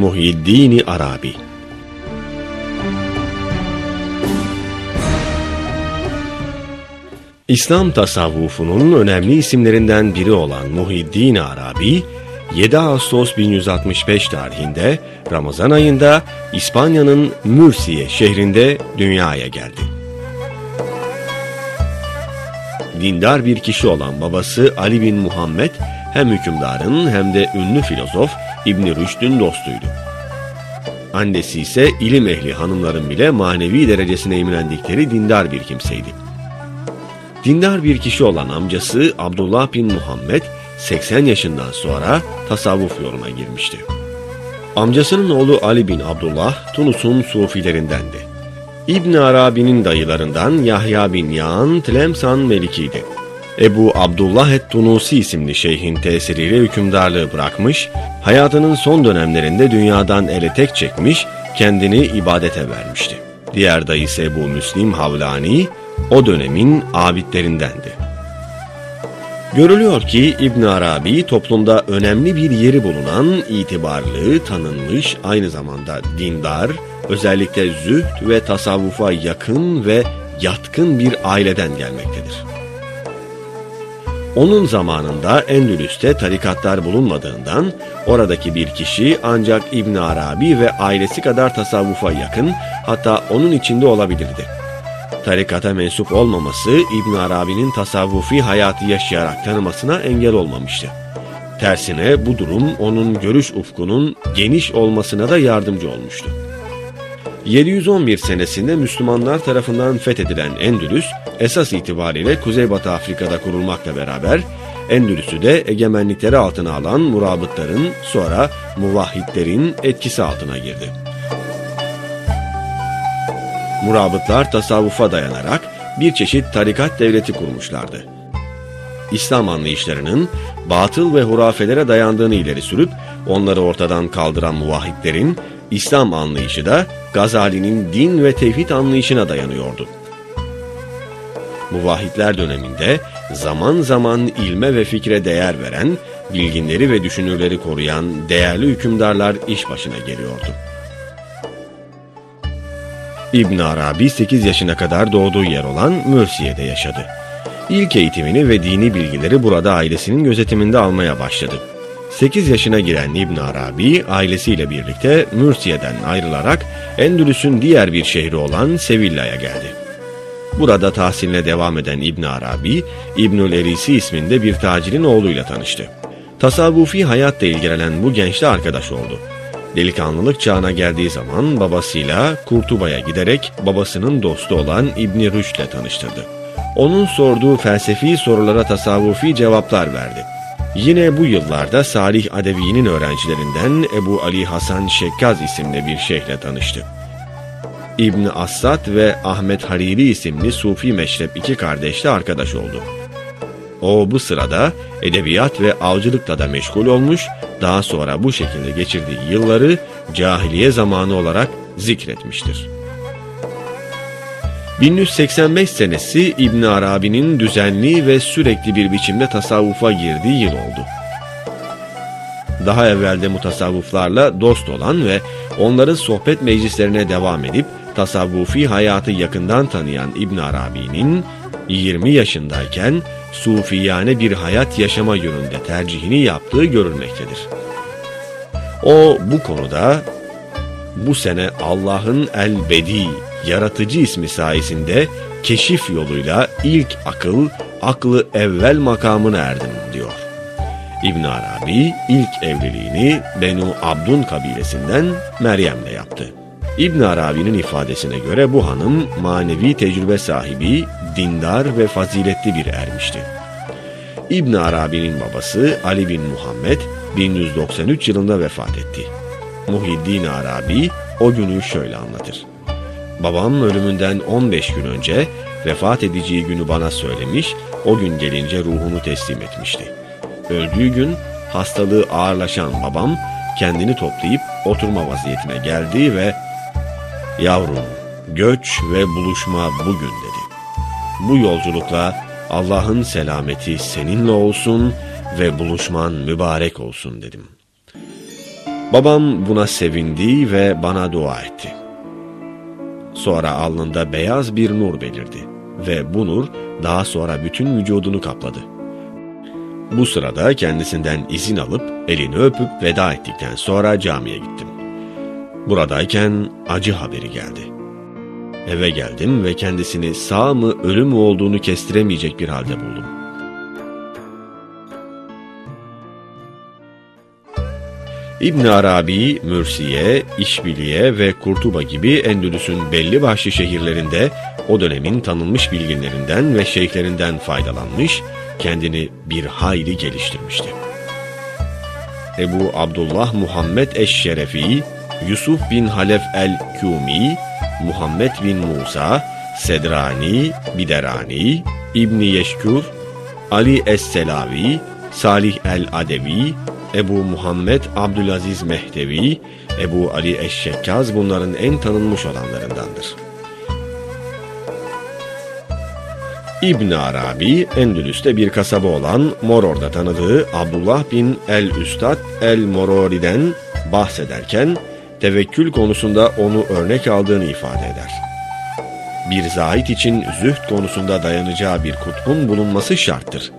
Muhyiddin Arabi İslam tasavvufunun önemli isimlerinden biri olan Muhyiddin Arabi, 7 Ağustos 1165 tarihinde Ramazan ayında İspanya'nın Mürsiye şehrinde dünyaya geldi. Dindar bir kişi olan babası Ali bin Muhammed hem hükümdarın hem de ünlü filozof İbn Rüşd'ün dostuydu. Annesi ise ilim ehli hanımların bile manevi derecesine imrendikleri dindar bir kimseydi. Dindar bir kişi olan amcası Abdullah bin Muhammed 80 yaşından sonra tasavvuf yoluna girmişti. Amcasının oğlu Ali bin Abdullah Tunus'un sufilerindendi. İbn Arabi'nin dayılarından Yahya bin Yağan Tlemsan Meliki'ydi. Ebu Abdullah et-Tunusi isimli şeyhin tesiriyle hükümdarlığı bırakmış, hayatının son dönemlerinde dünyadan ele tek çekmiş, kendini ibadete vermişti. Diğer dayısı Ebu Müslim Havlani, o dönemin abidlerindendi. Görülüyor ki İbn Arabi toplumda önemli bir yeri bulunan itibarlı, tanınmış, aynı zamanda dindar, özellikle zühd ve tasavvufa yakın ve yatkın bir aileden gelmektedir. Onun zamanında Endülüs'te tarikatlar bulunmadığından oradaki bir kişi ancak İbn Arabi ve ailesi kadar tasavvufa yakın hatta onun içinde olabilirdi tarikata mensup olmaması İbn Arabi'nin tasavvufi hayatı yaşayarak tanımasına engel olmamıştı. Tersine bu durum onun görüş ufkunun geniş olmasına da yardımcı olmuştu. 711 senesinde Müslümanlar tarafından fethedilen Endülüs, esas itibariyle Kuzeybatı Afrika'da kurulmakla beraber Endülüs'ü de egemenlikleri altına alan murabıtların sonra muvahhidlerin etkisi altına girdi. Murabıtlar tasavvufa dayanarak bir çeşit tarikat devleti kurmuşlardı. İslam anlayışlarının batıl ve hurafelere dayandığını ileri sürüp onları ortadan kaldıran muvahhidlerin İslam anlayışı da Gazali'nin din ve tevhid anlayışına dayanıyordu. Muvahhidler döneminde zaman zaman ilme ve fikre değer veren, bilginleri ve düşünürleri koruyan değerli hükümdarlar iş başına geliyordu. İbn Arabi 8 yaşına kadar doğduğu yer olan Mürsiye'de yaşadı. İlk eğitimini ve dini bilgileri burada ailesinin gözetiminde almaya başladı. 8 yaşına giren İbn Arabi ailesiyle birlikte Mürsiye'den ayrılarak Endülüs'ün diğer bir şehri olan Sevilla'ya geldi. Burada tahsiline devam eden İbn Arabi, İbnül Erisi isminde bir tacirin oğluyla tanıştı. Tasavvufi hayatla ilgilenen bu gençle arkadaş oldu. Delikanlılık çağına geldiği zaman babasıyla Kurtuba'ya giderek babasının dostu olan İbni Rüşd'le tanıştırdı. Onun sorduğu felsefi sorulara tasavvufi cevaplar verdi. Yine bu yıllarda Salih Adevi'nin öğrencilerinden Ebu Ali Hasan Şekkaz isimli bir şeyhle tanıştı. İbn Assad ve Ahmet Hariri isimli Sufi meşrep iki kardeşle arkadaş oldu. O bu sırada edebiyat ve avcılıkla da meşgul olmuş, daha sonra bu şekilde geçirdiği yılları cahiliye zamanı olarak zikretmiştir. 1185 senesi İbn Arabi'nin düzenli ve sürekli bir biçimde tasavvufa girdiği yıl oldu. Daha evvelde mutasavvuflarla dost olan ve onların sohbet meclislerine devam edip tasavvufi hayatı yakından tanıyan İbn Arabi'nin 20 yaşındayken sufiyane bir hayat yaşama yönünde tercihini yaptığı görülmektedir. O bu konuda bu sene Allah'ın El-Bedi, yaratıcı ismi sayesinde keşif yoluyla ilk akıl, aklı evvel makamına erdim diyor. İbn Arabi ilk evliliğini Benu Abdun kabilesinden Meryem'le yaptı. İbn Arabi'nin ifadesine göre bu hanım manevi tecrübe sahibi, dindar ve faziletli bir ermişti. İbn Arabi'nin babası Ali bin Muhammed 1193 yılında vefat etti. Muhiddin Arabi o günü şöyle anlatır. Babam ölümünden 15 gün önce vefat edeceği günü bana söylemiş, o gün gelince ruhunu teslim etmişti. Öldüğü gün hastalığı ağırlaşan babam kendini toplayıp oturma vaziyetine geldi ve ''Yavrum, göç ve buluşma bugün'' dedi. Bu yolculukla Allah'ın selameti seninle olsun ve buluşman mübarek olsun dedim. Babam buna sevindi ve bana dua etti. Sonra alnında beyaz bir nur belirdi ve bu nur daha sonra bütün vücudunu kapladı. Bu sırada kendisinden izin alıp elini öpüp veda ettikten sonra camiye gittim. Buradayken acı haberi geldi. Eve geldim ve kendisini sağ mı ölü mü olduğunu kestiremeyecek bir halde buldum. İbn Arabi, Mürsiye, İşbiliye ve Kurtuba gibi Endülüs'ün belli başlı şehirlerinde o dönemin tanınmış bilginlerinden ve şeyhlerinden faydalanmış, kendini bir hayli geliştirmişti. Ebu Abdullah Muhammed Eşşerefi, Yusuf bin Halef el-Kumi, Muhammed bin Musa, Sedrani, Biderani, İbni Yeşkur, Ali Es-Selavi, Salih el-Adevi, Ebu Muhammed Abdülaziz Mehdevi, Ebu Ali Eşşekkaz bunların en tanınmış olanlarındandır. İbn Arabi, Endülüs'te bir kasaba olan Moror'da tanıdığı Abdullah bin el-Üstad el-Morori'den bahsederken, tevekkül konusunda onu örnek aldığını ifade eder. Bir zahit için zühd konusunda dayanacağı bir kutbun bulunması şarttır.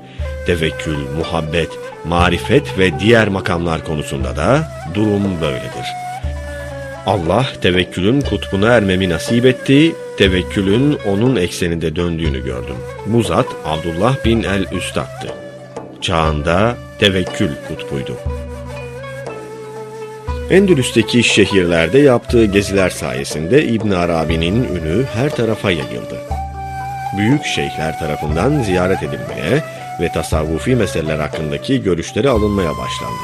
Tevekkül, muhabbet, marifet ve diğer makamlar konusunda da durum böyledir. Allah tevekkülün kutbuna ermemi nasip etti, tevekkülün onun ekseninde döndüğünü gördüm. Bu zat Abdullah bin el-Üstad'tı. Çağında tevekkül kutbuydu. Endülüs'teki şehirlerde yaptığı geziler sayesinde İbn Arabi'nin ünü her tarafa yayıldı. Büyük şeyhler tarafından ziyaret edilmeye ve tasavvufi meseleler hakkındaki görüşleri alınmaya başlandı.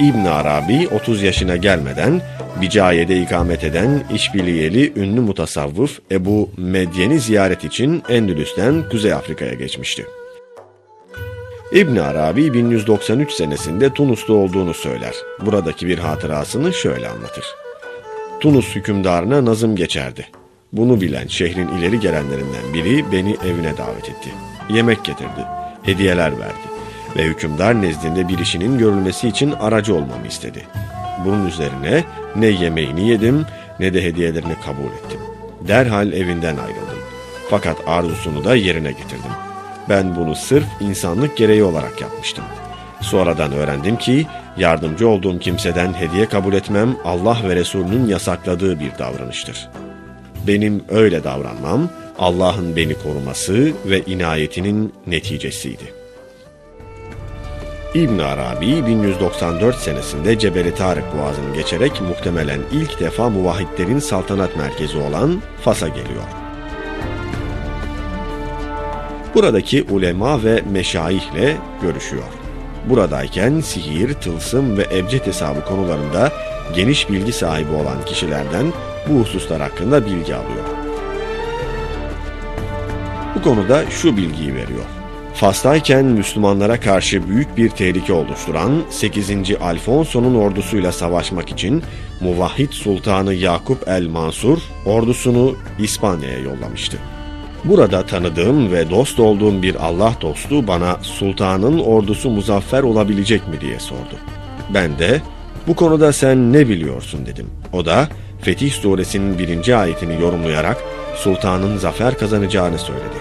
İbn Arabi 30 yaşına gelmeden Bicaye'de ikamet eden işbirliyeli ünlü mutasavvıf Ebu Medyen'i ziyaret için Endülüs'ten Kuzey Afrika'ya geçmişti. İbn Arabi 1193 senesinde Tunus'ta olduğunu söyler. Buradaki bir hatırasını şöyle anlatır. Tunus hükümdarına nazım geçerdi. Bunu bilen şehrin ileri gelenlerinden biri beni evine davet etti. Yemek getirdi, hediyeler verdi ve hükümdar nezdinde bir işinin görülmesi için aracı olmamı istedi. Bunun üzerine ne yemeğini yedim ne de hediyelerini kabul ettim. Derhal evinden ayrıldım. Fakat arzusunu da yerine getirdim. Ben bunu sırf insanlık gereği olarak yapmıştım. Sonradan öğrendim ki yardımcı olduğum kimseden hediye kabul etmem Allah ve Resulünün yasakladığı bir davranıştır. Benim öyle davranmam Allah'ın beni koruması ve inayetinin neticesiydi. İbn Arabi 1194 senesinde Cebeli Tarık Boğazı'nı geçerek muhtemelen ilk defa muvahhidlerin saltanat merkezi olan Fas'a geliyor. Buradaki ulema ve meşayihle görüşüyor. Buradayken sihir, tılsım ve ebced hesabı konularında geniş bilgi sahibi olan kişilerden bu hususlar hakkında bilgi alıyor. Bu konuda şu bilgiyi veriyor. Fas'tayken Müslümanlara karşı büyük bir tehlike oluşturan 8. Alfonso'nun ordusuyla savaşmak için Muvahhid Sultanı Yakup el-Mansur ordusunu İspanya'ya yollamıştı. Burada tanıdığım ve dost olduğum bir Allah dostu bana sultanın ordusu muzaffer olabilecek mi diye sordu. Ben de bu konuda sen ne biliyorsun dedim. O da Fetih suresinin birinci ayetini yorumlayarak sultanın zafer kazanacağını söyledi.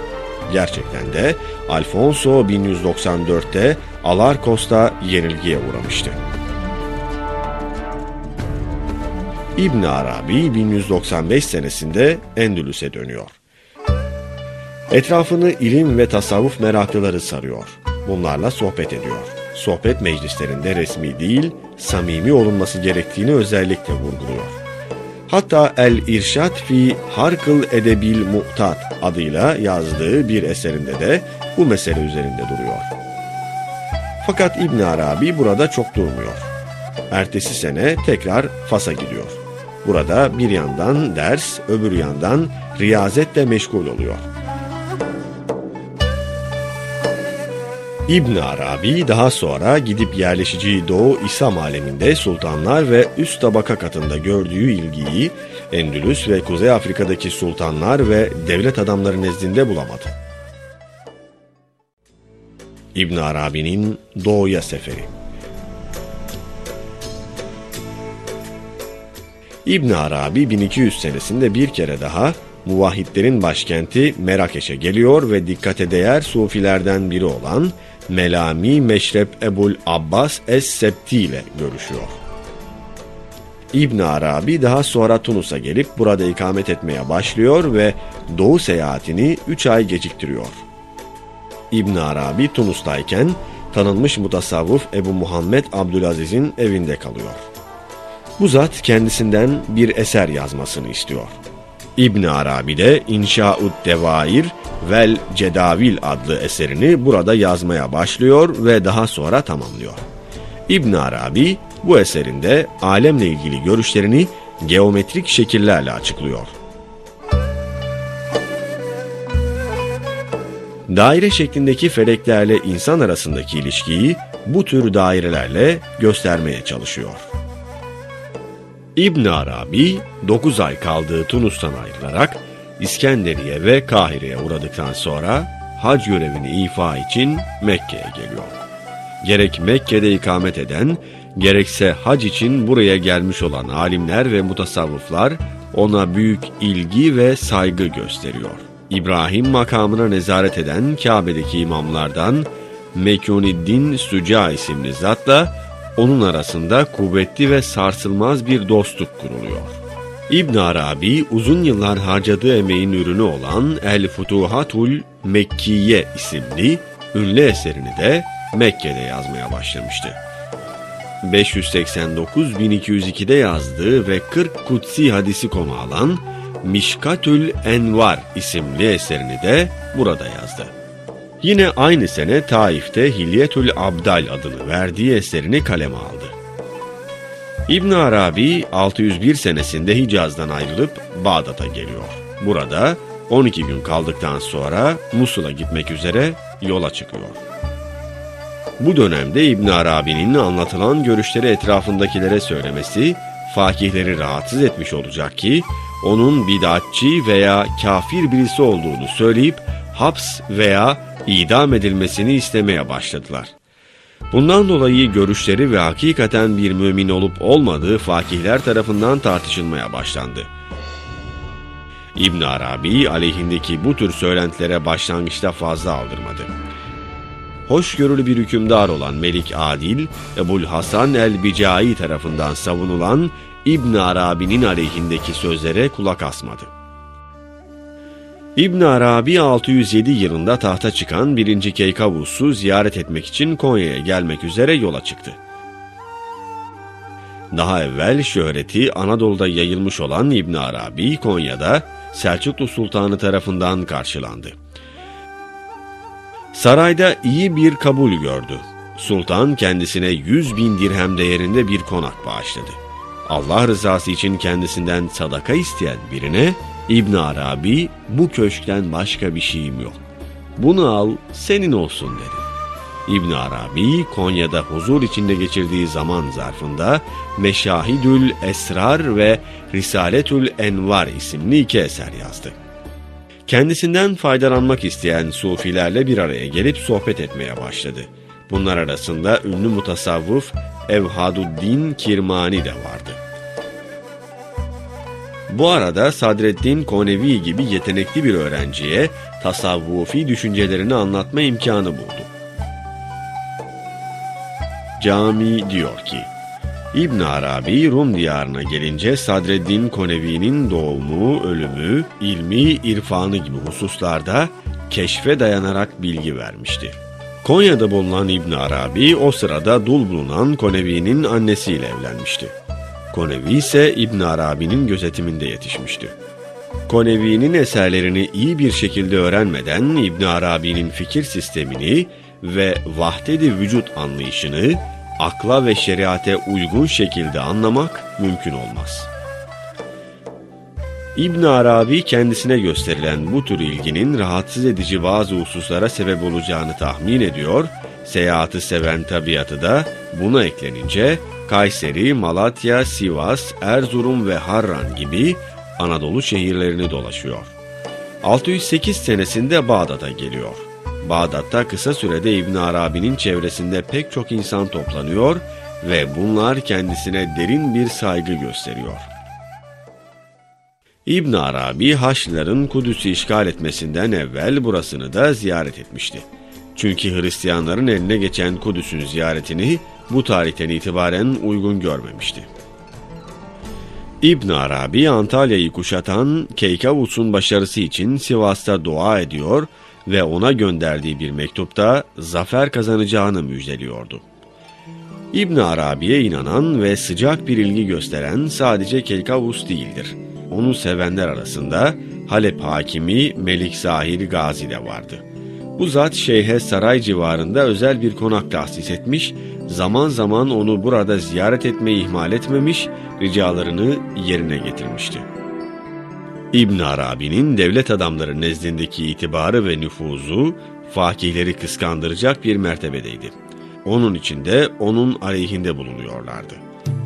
Gerçekten de Alfonso 1194'te Alarkos'ta yenilgiye uğramıştı. İbn Arabi 1195 senesinde Endülüs'e dönüyor. Etrafını ilim ve tasavvuf meraklıları sarıyor. Bunlarla sohbet ediyor. Sohbet meclislerinde resmi değil, samimi olunması gerektiğini özellikle vurguluyor. Hatta El İrşad fi Harkıl Edebil Mu'tat adıyla yazdığı bir eserinde de bu mesele üzerinde duruyor. Fakat İbn Arabi burada çok durmuyor. Ertesi sene tekrar Fas'a gidiyor. Burada bir yandan ders, öbür yandan riyazetle meşgul oluyor. İbn Arabi daha sonra gidip yerleşeceği Doğu İslam aleminde sultanlar ve üst tabaka katında gördüğü ilgiyi Endülüs ve Kuzey Afrika'daki sultanlar ve devlet adamları nezdinde bulamadı. İbn Arabi'nin Doğuya Seferi İbn Arabi 1200 senesinde bir kere daha muvahhidlerin başkenti Merakeş'e geliyor ve dikkate değer sufilerden biri olan Melami Meşrep Ebul Abbas Es-Septi ile görüşüyor. İbn Arabi daha sonra Tunus'a gelip burada ikamet etmeye başlıyor ve doğu seyahatini 3 ay geciktiriyor. İbn Arabi Tunus'tayken tanınmış mutasavvuf Ebu Muhammed Abdülaziz'in evinde kalıyor. Bu zat kendisinden bir eser yazmasını istiyor. İbn Arabi de İnşaut Devair vel Cedavil adlı eserini burada yazmaya başlıyor ve daha sonra tamamlıyor. İbn Arabi bu eserinde alemle ilgili görüşlerini geometrik şekillerle açıklıyor. Daire şeklindeki feleklerle insan arasındaki ilişkiyi bu tür dairelerle göstermeye çalışıyor. İbn Arabi 9 ay kaldığı Tunus'tan ayrılarak İskenderiye ve Kahire'ye uğradıktan sonra hac görevini ifa için Mekke'ye geliyor. Gerek Mekke'de ikamet eden, gerekse hac için buraya gelmiş olan alimler ve mutasavvıflar ona büyük ilgi ve saygı gösteriyor. İbrahim makamına nezaret eden Kabe'deki imamlardan Mekuniddin Süca isimli zatla onun arasında kuvvetli ve sarsılmaz bir dostluk kuruluyor. İbn Arabi uzun yıllar harcadığı emeğin ürünü olan El Futuhatul Mekkiye isimli ünlü eserini de Mekke'de yazmaya başlamıştı. 589-1202'de yazdığı ve 40 kutsi hadisi konu alan Mişkatül Envar isimli eserini de burada yazdı. Yine aynı sene Taif'te Hilyetül Abdal adını verdiği eserini kaleme aldı. İbn Arabi 601 senesinde Hicaz'dan ayrılıp Bağdat'a geliyor. Burada 12 gün kaldıktan sonra Musul'a gitmek üzere yola çıkıyor. Bu dönemde İbn Arabi'nin anlatılan görüşleri etrafındakilere söylemesi fakihleri rahatsız etmiş olacak ki onun bidatçı veya kafir birisi olduğunu söyleyip haps veya idam edilmesini istemeye başladılar. Bundan dolayı görüşleri ve hakikaten bir mümin olup olmadığı fakihler tarafından tartışılmaya başlandı. İbn Arabi aleyhindeki bu tür söylentilere başlangıçta fazla aldırmadı. Hoşgörülü bir hükümdar olan Melik Adil, Ebul Hasan el-Bicai tarafından savunulan İbn Arabi'nin aleyhindeki sözlere kulak asmadı. İbn Arabi 607 yılında tahta çıkan 1. Keykavus'u ziyaret etmek için Konya'ya gelmek üzere yola çıktı. Daha evvel şöhreti Anadolu'da yayılmış olan İbn Arabi Konya'da Selçuklu Sultanı tarafından karşılandı. Sarayda iyi bir kabul gördü. Sultan kendisine 100 bin dirhem değerinde bir konak bağışladı. Allah rızası için kendisinden sadaka isteyen birine İbn Arabi bu köşkten başka bir şeyim yok. Bunu al senin olsun dedi. İbn Arabi Konya'da huzur içinde geçirdiği zaman zarfında Meşahidül Esrar ve Risaletül Envar isimli iki eser yazdı. Kendisinden faydalanmak isteyen sufilerle bir araya gelip sohbet etmeye başladı. Bunlar arasında ünlü mutasavvıf Evhaduddin Kirmani de vardı. Bu arada Sadreddin Konevi gibi yetenekli bir öğrenciye tasavvufi düşüncelerini anlatma imkanı buldu. Cami diyor ki, İbn Arabi Rum diyarına gelince Sadreddin Konevi'nin doğumu, ölümü, ilmi, irfanı gibi hususlarda keşfe dayanarak bilgi vermişti. Konya'da bulunan İbn Arabi o sırada dul bulunan Konevi'nin annesiyle evlenmişti. Konevi ise İbn Arabi'nin gözetiminde yetişmişti. Konevi'nin eserlerini iyi bir şekilde öğrenmeden İbn Arabi'nin fikir sistemini ve vahdedi vücut anlayışını akla ve şeriate uygun şekilde anlamak mümkün olmaz. İbn Arabi kendisine gösterilen bu tür ilginin rahatsız edici bazı hususlara sebep olacağını tahmin ediyor, seyahati seven tabiatı da buna eklenince Kayseri, Malatya, Sivas, Erzurum ve Harran gibi Anadolu şehirlerini dolaşıyor. 608 senesinde Bağdat'a geliyor. Bağdat'ta kısa sürede İbn Arabi'nin çevresinde pek çok insan toplanıyor ve bunlar kendisine derin bir saygı gösteriyor. İbn Arabi Haçlıların Kudüs'ü işgal etmesinden evvel burasını da ziyaret etmişti. Çünkü Hristiyanların eline geçen Kudüs'ün ziyaretini bu tarihten itibaren uygun görmemişti. İbn Arabi Antalya'yı kuşatan Keykavus'un başarısı için Sivas'ta dua ediyor ve ona gönderdiği bir mektupta zafer kazanacağını müjdeliyordu. İbn Arabi'ye inanan ve sıcak bir ilgi gösteren sadece Keykavus değildir. Onu sevenler arasında Halep hakimi Melik Zahir Gazi de vardı. Bu zat şeyhe saray civarında özel bir konak tahsis etmiş, zaman zaman onu burada ziyaret etmeyi ihmal etmemiş, ricalarını yerine getirmişti. İbn Arabi'nin devlet adamları nezdindeki itibarı ve nüfuzu fakihleri kıskandıracak bir mertebedeydi. Onun içinde onun aleyhinde bulunuyorlardı.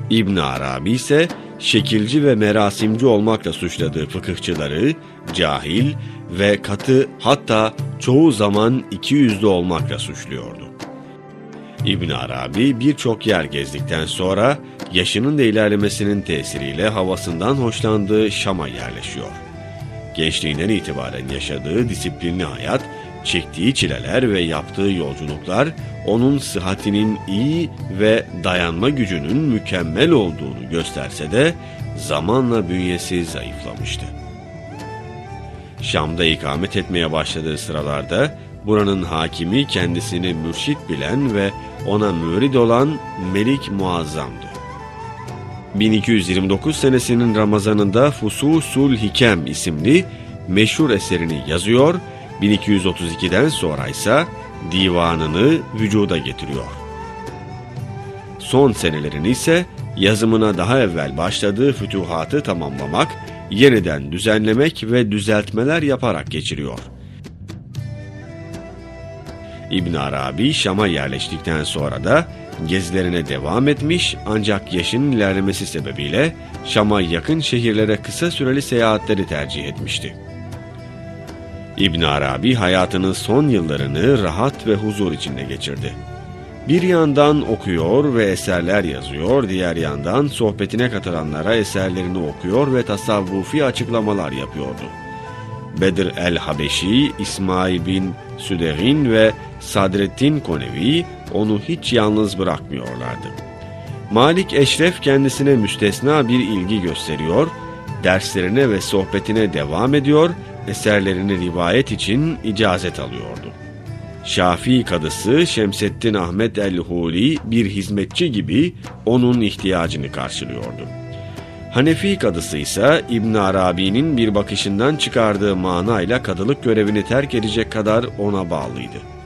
İbn Arabi ise şekilci ve merasimci olmakla suçladığı fıkıhçıları cahil ve katı hatta çoğu zaman iki yüzlü olmakla suçluyordu. İbn Arabi birçok yer gezdikten sonra yaşının da ilerlemesinin tesiriyle havasından hoşlandığı Şam'a yerleşiyor. Gençliğinden itibaren yaşadığı disiplinli hayat, çektiği çileler ve yaptığı yolculuklar onun sıhhatinin iyi ve dayanma gücünün mükemmel olduğunu gösterse de zamanla bünyesi zayıflamıştı. Şam'da ikamet etmeye başladığı sıralarda buranın hakimi kendisini mürşit bilen ve ona mürid olan Melik Muazzam'dı. 1229 senesinin Ramazanında Fususul Hikem isimli meşhur eserini yazıyor, 1232'den sonra ise divanını vücuda getiriyor. Son senelerini ise yazımına daha evvel başladığı fütuhatı tamamlamak, yeniden düzenlemek ve düzeltmeler yaparak geçiriyor. İbn Arabi Şam'a yerleştikten sonra da gezilerine devam etmiş ancak yaşının ilerlemesi sebebiyle Şam'a yakın şehirlere kısa süreli seyahatleri tercih etmişti. İbn Arabi hayatının son yıllarını rahat ve huzur içinde geçirdi. Bir yandan okuyor ve eserler yazıyor, diğer yandan sohbetine katılanlara eserlerini okuyor ve tasavvufi açıklamalar yapıyordu. Bedir el-Habeşi, İsmail bin Süderin ve Sadreddin Konevi onu hiç yalnız bırakmıyorlardı. Malik Eşref kendisine müstesna bir ilgi gösteriyor, derslerine ve sohbetine devam ediyor, eserlerini rivayet için icazet alıyordu. Şafii kadısı Şemseddin Ahmet el-Huli bir hizmetçi gibi onun ihtiyacını karşılıyordu. Hanefi kadısı ise İbn Arabi'nin bir bakışından çıkardığı manayla kadılık görevini terk edecek kadar ona bağlıydı.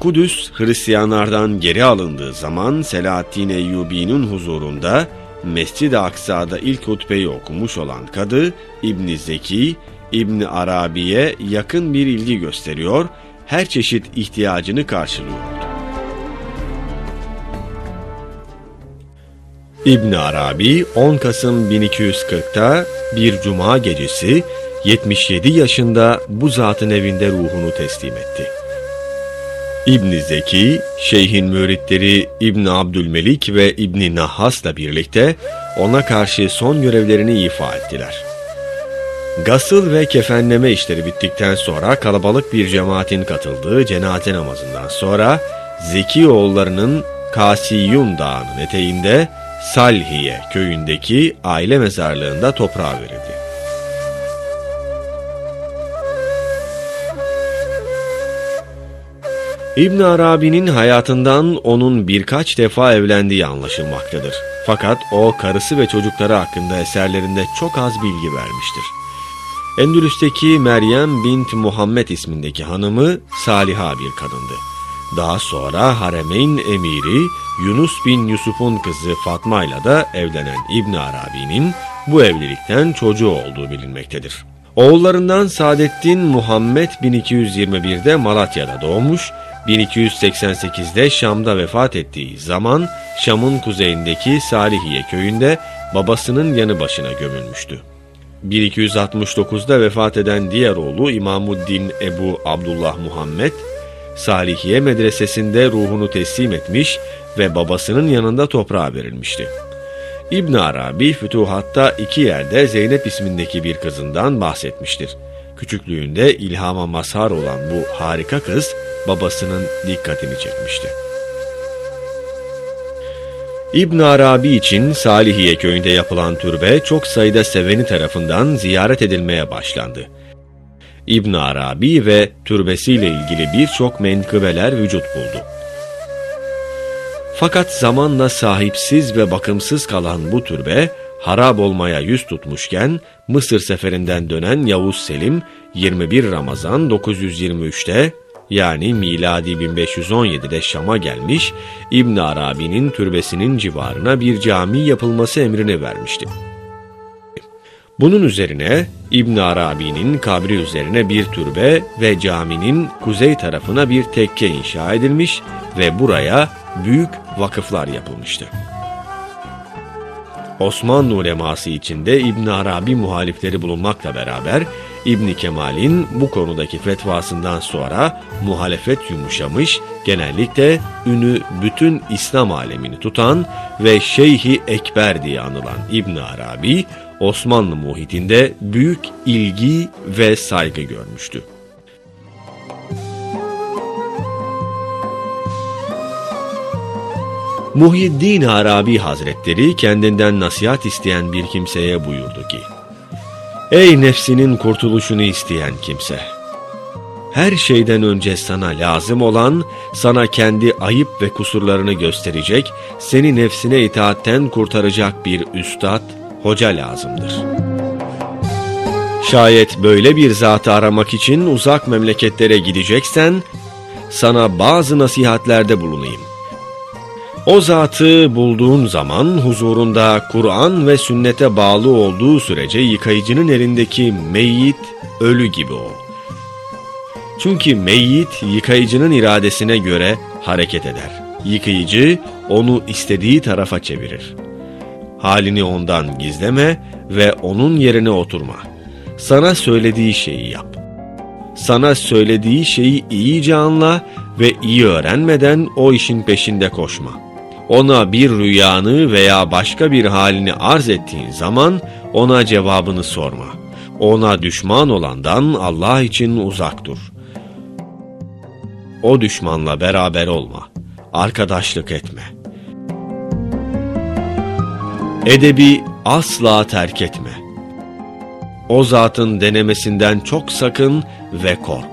Kudüs Hristiyanlardan geri alındığı zaman Selahaddin Eyyubi'nin huzurunda Mescid-i Aksa'da ilk hutbeyi okumuş olan kadı İbn Zeki, İbn Arabi'ye yakın bir ilgi gösteriyor, her çeşit ihtiyacını karşılıyordu. İbn Arabi 10 Kasım 1240'ta bir cuma gecesi 77 yaşında bu zatın evinde ruhunu teslim etti. İbn Zeki, şeyhin müritleri İbn Abdülmelik ve İbn Nahhas'la birlikte ona karşı son görevlerini ifa ettiler. Gasıl ve kefenleme işleri bittikten sonra kalabalık bir cemaatin katıldığı cenaze namazından sonra Zeki oğullarının Kasiyun Dağı'nın eteğinde Salhiye köyündeki aile mezarlığında toprağa verildi. İbn Arabi'nin hayatından onun birkaç defa evlendiği anlaşılmaktadır. Fakat o karısı ve çocukları hakkında eserlerinde çok az bilgi vermiştir. Endülüs'teki Meryem bint Muhammed ismindeki hanımı Saliha bir kadındı. Daha sonra Haremeyn emiri Yunus bin Yusuf'un kızı Fatma ile de evlenen İbn Arabi'nin bu evlilikten çocuğu olduğu bilinmektedir. Oğullarından Saadettin Muhammed 1221'de Malatya'da doğmuş, 1288'de Şam'da vefat ettiği zaman Şam'ın kuzeyindeki Salihiye köyünde babasının yanı başına gömülmüştü. 1269'da vefat eden diğer oğlu İmamuddin Ebu Abdullah Muhammed, Salihiye medresesinde ruhunu teslim etmiş ve babasının yanında toprağa verilmişti. İbn Arabi Fütuhat'ta iki yerde Zeynep ismindeki bir kızından bahsetmiştir. Küçüklüğünde ilhama mazhar olan bu harika kız babasının dikkatini çekmişti. İbn Arabi için Salihiye köyünde yapılan türbe çok sayıda seveni tarafından ziyaret edilmeye başlandı. İbn Arabi ve türbesiyle ilgili birçok menkıbeler vücut buldu. Fakat zamanla sahipsiz ve bakımsız kalan bu türbe harap olmaya yüz tutmuşken Mısır seferinden dönen Yavuz Selim 21 Ramazan 923'te yani miladi 1517'de Şam'a gelmiş İbn Arabi'nin türbesinin civarına bir cami yapılması emrini vermişti. Bunun üzerine İbn Arabi'nin kabri üzerine bir türbe ve caminin kuzey tarafına bir tekke inşa edilmiş ve buraya büyük vakıflar yapılmıştı. Osmanlı uleması içinde İbn Arabi muhalifleri bulunmakla beraber İbn Kemal'in bu konudaki fetvasından sonra muhalefet yumuşamış, genellikle ünü bütün İslam alemini tutan ve Şeyhi Ekber diye anılan İbn Arabi, Osmanlı muhitinde büyük ilgi ve saygı görmüştü. Muhyiddin Arabi Hazretleri kendinden nasihat isteyen bir kimseye buyurdu ki, Ey nefsinin kurtuluşunu isteyen kimse! Her şeyden önce sana lazım olan, sana kendi ayıp ve kusurlarını gösterecek, seni nefsine itaatten kurtaracak bir üstad, hoca lazımdır. Şayet böyle bir zatı aramak için uzak memleketlere gideceksen, sana bazı nasihatlerde bulunayım. O zatı bulduğun zaman huzurunda Kur'an ve sünnete bağlı olduğu sürece yıkayıcının elindeki meyyit, ölü gibi ol. Çünkü meyyit yıkayıcının iradesine göre hareket eder. Yıkayıcı onu istediği tarafa çevirir. Halini ondan gizleme ve onun yerine oturma. Sana söylediği şeyi yap. Sana söylediği şeyi iyice anla ve iyi öğrenmeden o işin peşinde koşma.'' Ona bir rüyanı veya başka bir halini arz ettiğin zaman ona cevabını sorma. Ona düşman olandan Allah için uzak dur. O düşmanla beraber olma. Arkadaşlık etme. Edebi asla terk etme. O zatın denemesinden çok sakın ve kork.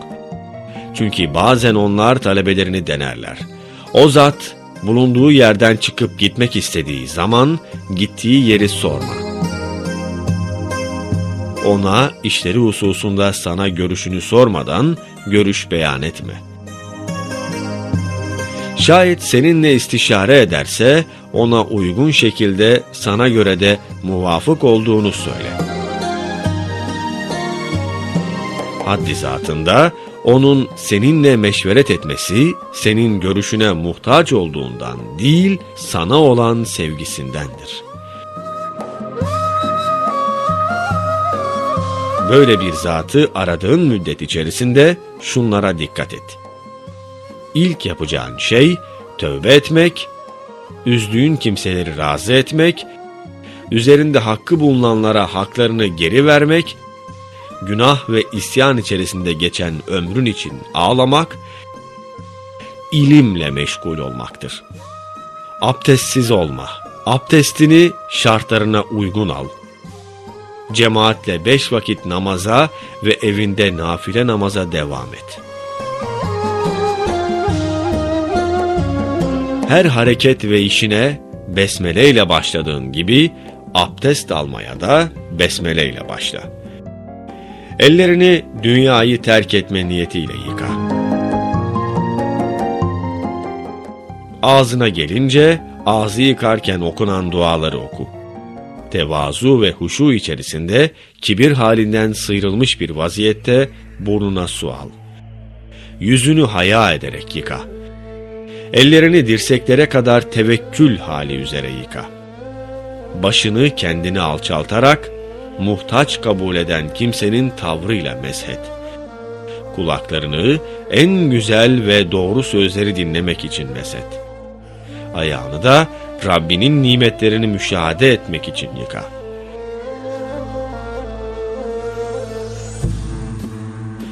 Çünkü bazen onlar talebelerini denerler. O zat bulunduğu yerden çıkıp gitmek istediği zaman gittiği yeri sorma. Ona işleri hususunda sana görüşünü sormadan görüş beyan etme. Şayet seninle istişare ederse ona uygun şekilde sana göre de muvafık olduğunu söyle. Haddi zatında onun seninle meşveret etmesi, senin görüşüne muhtaç olduğundan değil, sana olan sevgisindendir. Böyle bir zatı aradığın müddet içerisinde şunlara dikkat et. İlk yapacağın şey, tövbe etmek, üzdüğün kimseleri razı etmek, üzerinde hakkı bulunanlara haklarını geri vermek günah ve isyan içerisinde geçen ömrün için ağlamak, ilimle meşgul olmaktır. Abdestsiz olma, abdestini şartlarına uygun al. Cemaatle beş vakit namaza ve evinde nafile namaza devam et. Her hareket ve işine besmele ile başladığın gibi abdest almaya da besmele ile başla. Ellerini dünyayı terk etme niyetiyle yıka. Ağzına gelince ağzı yıkarken okunan duaları oku. Tevazu ve huşu içerisinde kibir halinden sıyrılmış bir vaziyette burnuna su al. Yüzünü haya ederek yıka. Ellerini dirseklere kadar tevekkül hali üzere yıka. Başını kendini alçaltarak muhtaç kabul eden kimsenin tavrıyla meshet. Kulaklarını en güzel ve doğru sözleri dinlemek için meset. Ayağını da Rabbinin nimetlerini müşahede etmek için yıka.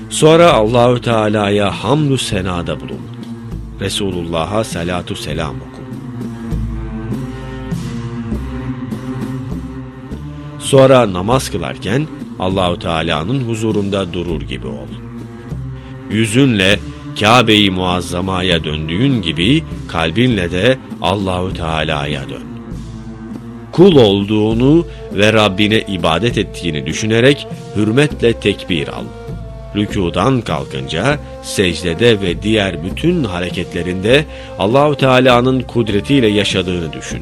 Sonra Allahü Teala'ya hamdü senada bulun. Resulullah'a salatu selam oku. Sonra namaz kılarken Allahü Teala'nın huzurunda durur gibi ol. Yüzünle Kabe-i Muazzama'ya döndüğün gibi kalbinle de Allahü Teala'ya dön. Kul olduğunu ve Rabbine ibadet ettiğini düşünerek hürmetle tekbir al. Rükudan kalkınca secdede ve diğer bütün hareketlerinde Allahü Teala'nın kudretiyle yaşadığını düşün.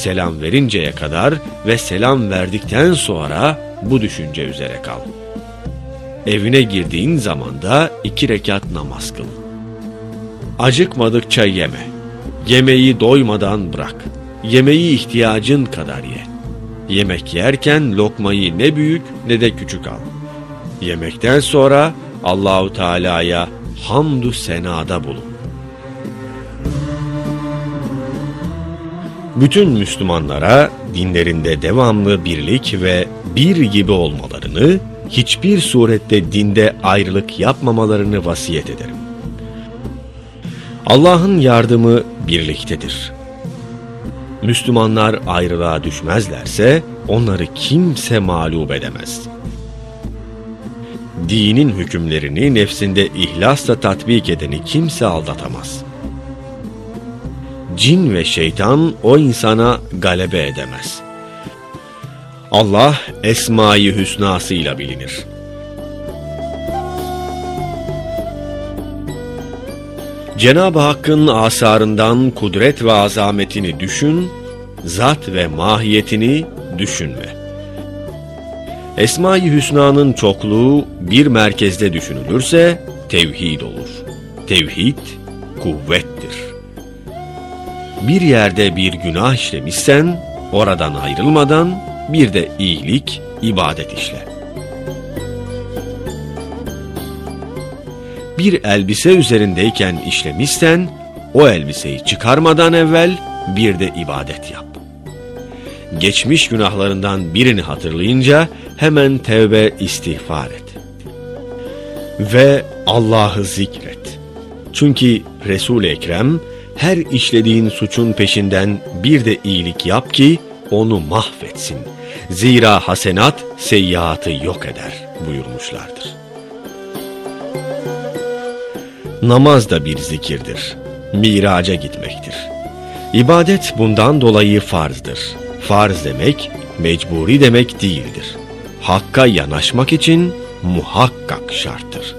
Selam verinceye kadar ve selam verdikten sonra bu düşünce üzere kal. Evine girdiğin zaman da iki rekat namaz kıl. Acıkmadıkça yeme. Yemeği doymadan bırak. Yemeği ihtiyacın kadar ye. Yemek yerken lokmayı ne büyük ne de küçük al. Yemekten sonra Allahu Teala'ya hamdü senada bulun. Bütün Müslümanlara dinlerinde devamlı birlik ve bir gibi olmalarını, hiçbir surette dinde ayrılık yapmamalarını vasiyet ederim. Allah'ın yardımı birliktedir. Müslümanlar ayrılığa düşmezlerse onları kimse mağlup edemez. Dinin hükümlerini nefsinde ihlasla tatbik edeni kimse aldatamaz. Cin ve şeytan o insana galebe edemez. Allah Esma-i Hüsnasıyla bilinir. Cenab-ı Hakk'ın asarından kudret ve azametini düşün, zat ve mahiyetini düşünme. Esma-i Hüsna'nın çokluğu bir merkezde düşünülürse tevhid olur. Tevhid kuvvettir. Bir yerde bir günah işlemişsen oradan ayrılmadan bir de iyilik, ibadet işle. Bir elbise üzerindeyken işlemişsen o elbiseyi çıkarmadan evvel bir de ibadet yap. Geçmiş günahlarından birini hatırlayınca hemen tevbe istiğfar et. Ve Allah'ı zikret. Çünkü Resul-i Ekrem her işlediğin suçun peşinden bir de iyilik yap ki onu mahvetsin. Zira hasenat seyyiatı yok eder buyurmuşlardır. Namaz da bir zikirdir. Miraca gitmektir. İbadet bundan dolayı farzdır. Farz demek, mecburi demek değildir. Hakka yanaşmak için muhakkak şarttır.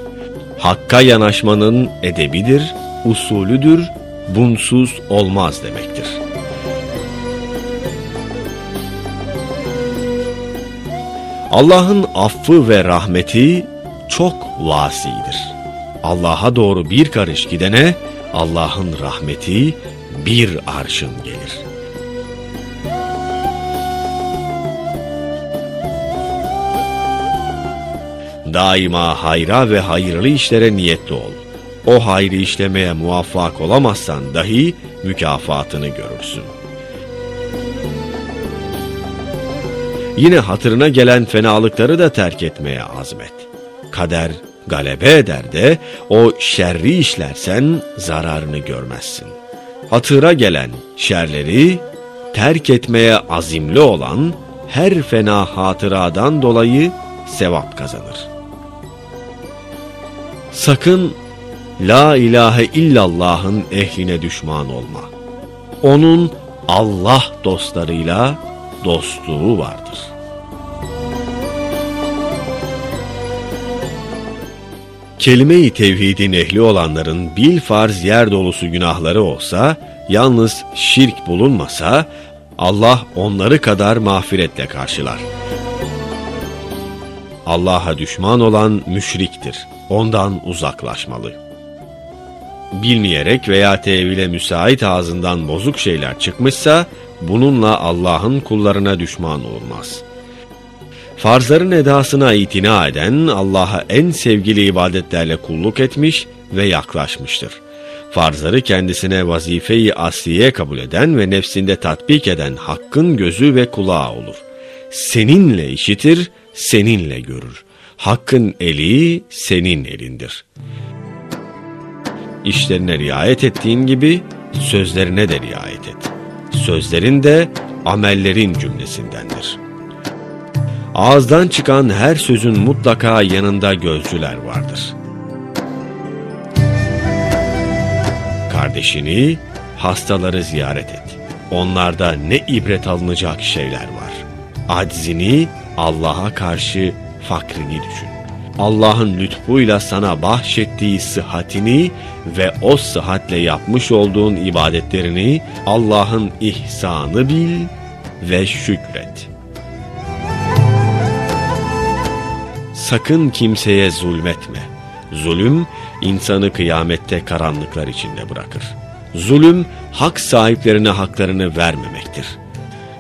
Hakka yanaşmanın edebidir, usulüdür, bunsuz olmaz demektir. Allah'ın affı ve rahmeti çok vasidir. Allah'a doğru bir karış gidene Allah'ın rahmeti bir arşın gelir. Daima hayra ve hayırlı işlere niyetli ol. O hayrı işlemeye muvaffak olamazsan dahi mükafatını görürsün. Yine hatırına gelen fenalıkları da terk etmeye azmet. Kader galebe eder de o şerri işlersen zararını görmezsin. Hatıra gelen şerleri terk etmeye azimli olan her fena hatıradan dolayı sevap kazanır. Sakın La ilahe illallah'ın ehline düşman olma. Onun Allah dostlarıyla dostluğu vardır. Kelime-i tevhidin ehli olanların bil farz yer dolusu günahları olsa, yalnız şirk bulunmasa, Allah onları kadar mağfiretle karşılar. Allah'a düşman olan müşriktir. Ondan uzaklaşmalı. Bilmeyerek veya tevile müsait ağzından bozuk şeyler çıkmışsa, bununla Allah'ın kullarına düşman olmaz.'' Farzların edasına itina eden Allah'a en sevgili ibadetlerle kulluk etmiş ve yaklaşmıştır. farzları kendisine vazifeyi asliye kabul eden ve nefsinde tatbik eden hakkın gözü ve kulağı olur. Seninle işitir, seninle görür. Hakkın eli senin elindir. İşlerine riayet ettiğin gibi sözlerine de riayet et. Sözlerin de amellerin cümlesindendir. Ağızdan çıkan her sözün mutlaka yanında gözcüler vardır.'' Kardeşini, hastaları ziyaret et. Onlarda ne ibret alınacak şeyler var. Aczini, Allah'a karşı fakrini düşün. Allah'ın lütfuyla sana bahşettiği sıhhatini ve o sıhhatle yapmış olduğun ibadetlerini Allah'ın ihsanı bil ve şükret. Sakın kimseye zulmetme. Zulüm, insanı kıyamette karanlıklar içinde bırakır. Zulüm, hak sahiplerine haklarını vermemektir.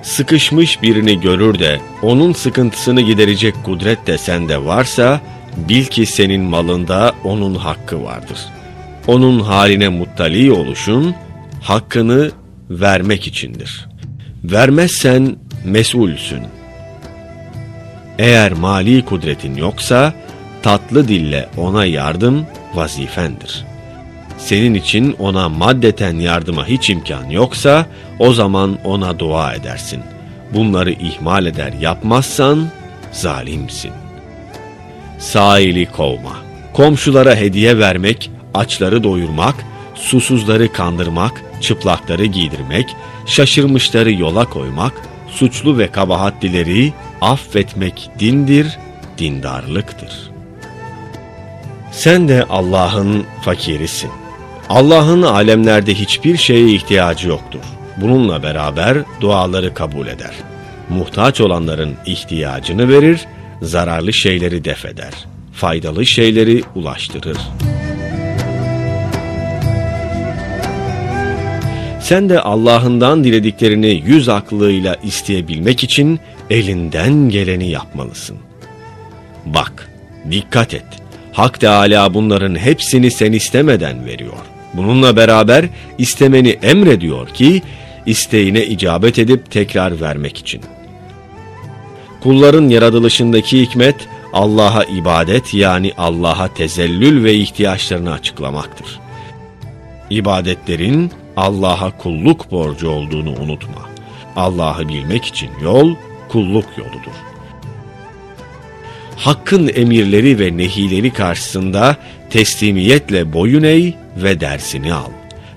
Sıkışmış birini görür de onun sıkıntısını giderecek kudret de sende varsa, bil ki senin malında onun hakkı vardır. Onun haline muttali oluşun, hakkını vermek içindir. Vermezsen mesulsün. Eğer mali kudretin yoksa, tatlı dille ona yardım vazifendir. Senin için ona maddeten yardıma hiç imkan yoksa o zaman ona dua edersin. Bunları ihmal eder yapmazsan zalimsin. Sahili kovma. Komşulara hediye vermek, açları doyurmak, susuzları kandırmak, çıplakları giydirmek, şaşırmışları yola koymak, suçlu ve kabahatlileri affetmek dindir, dindarlıktır.'' Sen de Allah'ın fakirisin. Allah'ın alemlerde hiçbir şeye ihtiyacı yoktur. Bununla beraber duaları kabul eder. Muhtaç olanların ihtiyacını verir, zararlı şeyleri def eder. Faydalı şeyleri ulaştırır. Sen de Allah'ından dilediklerini yüz aklıyla isteyebilmek için elinden geleni yapmalısın. Bak, dikkat et. Hak Teala bunların hepsini sen istemeden veriyor. Bununla beraber istemeni emrediyor ki isteğine icabet edip tekrar vermek için. Kulların yaratılışındaki hikmet Allah'a ibadet yani Allah'a tezellül ve ihtiyaçlarını açıklamaktır. İbadetlerin Allah'a kulluk borcu olduğunu unutma. Allah'ı bilmek için yol kulluk yoludur hakkın emirleri ve nehileri karşısında teslimiyetle boyun eğ ve dersini al.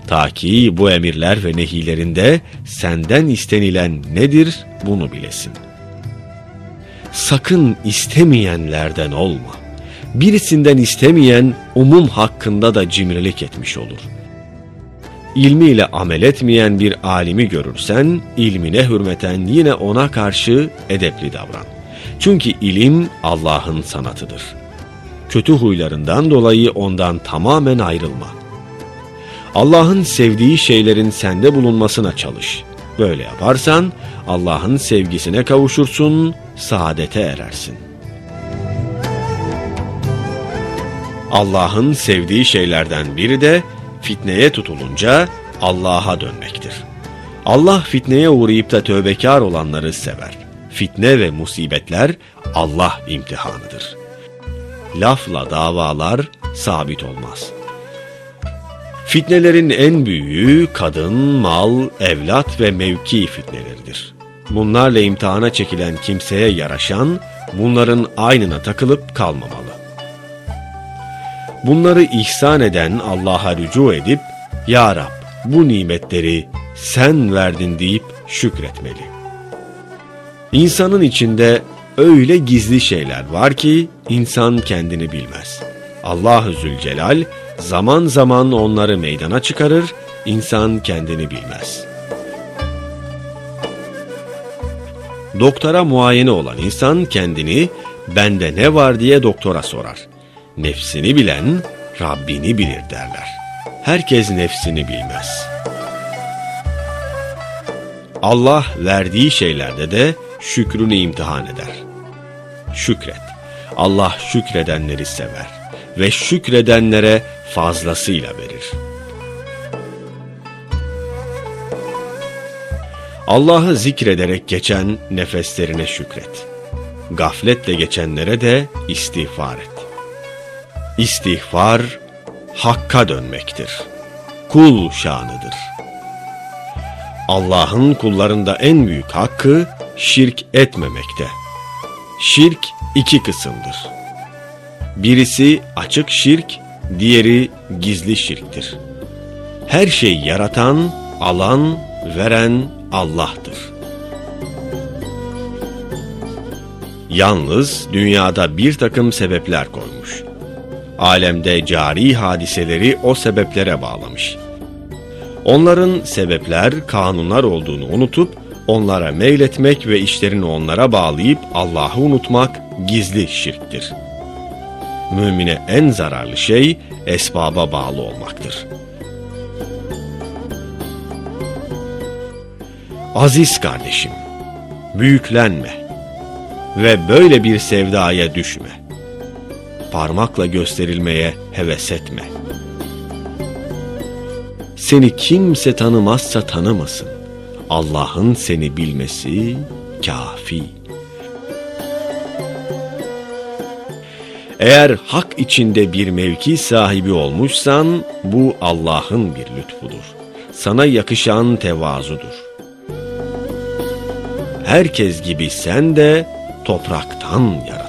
Ta ki bu emirler ve nehilerinde senden istenilen nedir bunu bilesin. Sakın istemeyenlerden olma. Birisinden istemeyen umum hakkında da cimrilik etmiş olur. İlmiyle amel etmeyen bir alimi görürsen, ilmine hürmeten yine ona karşı edepli davran. Çünkü ilim Allah'ın sanatıdır. Kötü huylarından dolayı ondan tamamen ayrılma. Allah'ın sevdiği şeylerin sende bulunmasına çalış. Böyle yaparsan Allah'ın sevgisine kavuşursun, saadete erersin. Allah'ın sevdiği şeylerden biri de fitneye tutulunca Allah'a dönmektir. Allah fitneye uğrayıp da tövbekar olanları sever fitne ve musibetler Allah imtihanıdır. Lafla davalar sabit olmaz. Fitnelerin en büyüğü kadın, mal, evlat ve mevki fitneleridir. Bunlarla imtihana çekilen kimseye yaraşan, bunların aynına takılıp kalmamalı. Bunları ihsan eden Allah'a rücu edip, Ya Rab bu nimetleri sen verdin deyip şükretmeli. İnsanın içinde öyle gizli şeyler var ki insan kendini bilmez. Allah-u Zülcelal zaman zaman onları meydana çıkarır, insan kendini bilmez. Doktora muayene olan insan kendini bende ne var diye doktora sorar. Nefsini bilen Rabbini bilir derler. Herkes nefsini bilmez. Allah verdiği şeylerde de şükrünü imtihan eder. Şükret. Allah şükredenleri sever ve şükredenlere fazlasıyla verir. Allah'ı zikrederek geçen nefeslerine şükret. Gafletle geçenlere de istiğfar et. İstiğfar, Hakk'a dönmektir. Kul şanıdır. Allah'ın kullarında en büyük hakkı şirk etmemekte. Şirk iki kısımdır. Birisi açık şirk, diğeri gizli şirktir. Her şeyi yaratan, alan, veren Allah'tır. Yalnız dünyada bir takım sebepler koymuş. Alemde cari hadiseleri o sebeplere bağlamış. Onların sebepler, kanunlar olduğunu unutup onlara meyletmek ve işlerini onlara bağlayıp Allah'ı unutmak gizli şirktir. Mümine en zararlı şey esbaba bağlı olmaktır. Aziz kardeşim, büyüklenme ve böyle bir sevdaya düşme. Parmakla gösterilmeye heves etme. Seni kimse tanımazsa tanımasın. Allah'ın seni bilmesi kafi. Eğer hak içinde bir mevki sahibi olmuşsan bu Allah'ın bir lütfudur. Sana yakışan tevazudur. Herkes gibi sen de topraktan yaratılmışsın